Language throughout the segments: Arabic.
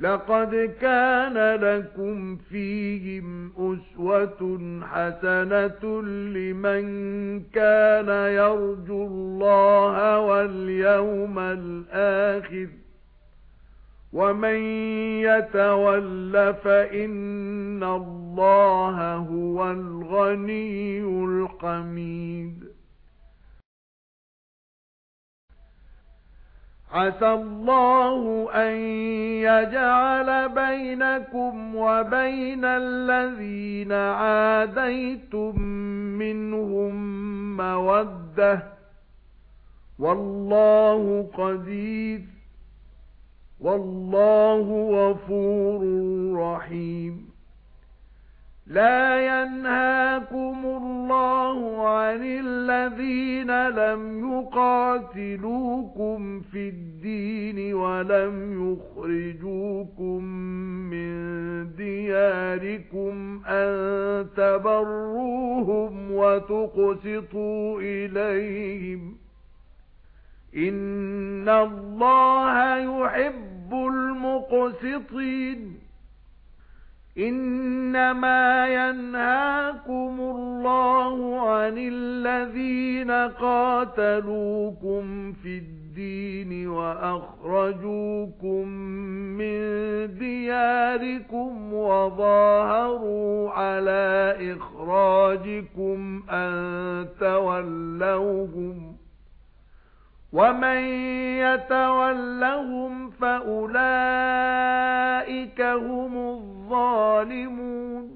لَقَدْ كَانَ لَكُمْ فِيهِمْ أُسْوَةٌ حَسَنَةٌ لِمَنْ كَانَ يَرْجُو اللَّهَ وَالْيَوْمَ الْآخِرَ وَمَن يَتَوَلَّ فَإِنَّ اللَّهَ هُوَ الْغَنِيُّ الْحَمِيدُ عَسَى اللَّهُ أَن يَجْعَلَ بَيْنَكُمْ وَبَيْنَ الَّذِينَ عَادَيْتُم مِّنْهُم مَّوَدَّةً. وَاللَّهُ قَدِيرٌ. وَاللَّهُ غَفُورٌ رَّحِيمٌ. لَا يَنْهَاكُمُ عَنِ الَّذِينَ لَمْ يُقَاتِلُوكُمْ فِي الدِّينِ وَلَمْ يُخْرِجُوكُمْ مِنْ دِيَارِكُمْ أَن تَبَرُّوهُمْ وَتُقْسِطُوا إِلَيْهِمْ. إِنَّ اللَّهَ يُحِبُّ الْمُقْسِطِينَ. إِنَّمَا يَنْهَاكُمُ الَّذِينَ قَاتَلُوكُمْ فِي الدِّينِ وَأَخْرَجُوكُم مِّن دِيَارِكُمْ وَظَاهَرُوا عَلَى إِخْرَاجِكُمْ أَن تَوَلَّوْهُمْ وَمَن يَتَوَلَّهُمْ فَأُولَئِكَ هُمُ الظَّالِمُونَ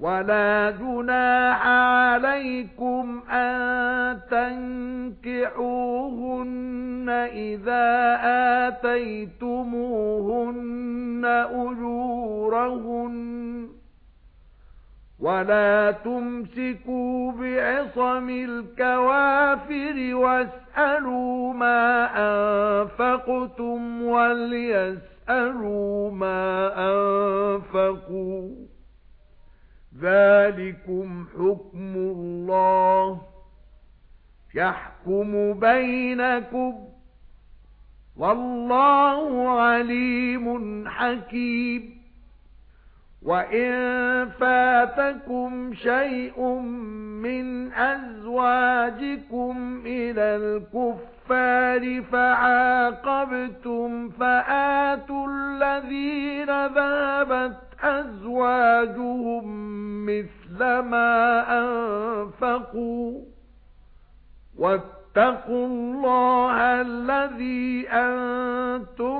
وَلَا جُنَاحَ عَلَيْكُمْ أَن تَنكِحُوهُنَّ إِذَا آتَيْتُمُوهُنَّ أُجُورَهُنَّ وَلَا تُمْسِكُوا بِعِصَمِ الْكَوَافِرِ وَاسْأَلُوا مَا أَنفَقْتُمْ وَلْيَسْأَلُوا مَا أَنفَقُوا ذَلِكُمْ حُكْمُ اللَّهِ يَحْكُمُ بَيْنَكُمْ وَاللَّهُ عَلِيمٌ حَكِيمٌ وَإِن فَاتَكُمْ شَيْءٌ مِنْ أَزْوَاجِكُمْ إِلَى الْكُفَّارِ فَعَاقَبْتُمْ فَآتُوا الَّذِينَ ذَهَبَتْ أَزْوَاجُهُمْ مِثْلَ مَا أَنفَقُوا وَاتَّقُوا اللَّهَ الَّذِي أَنْتُمْ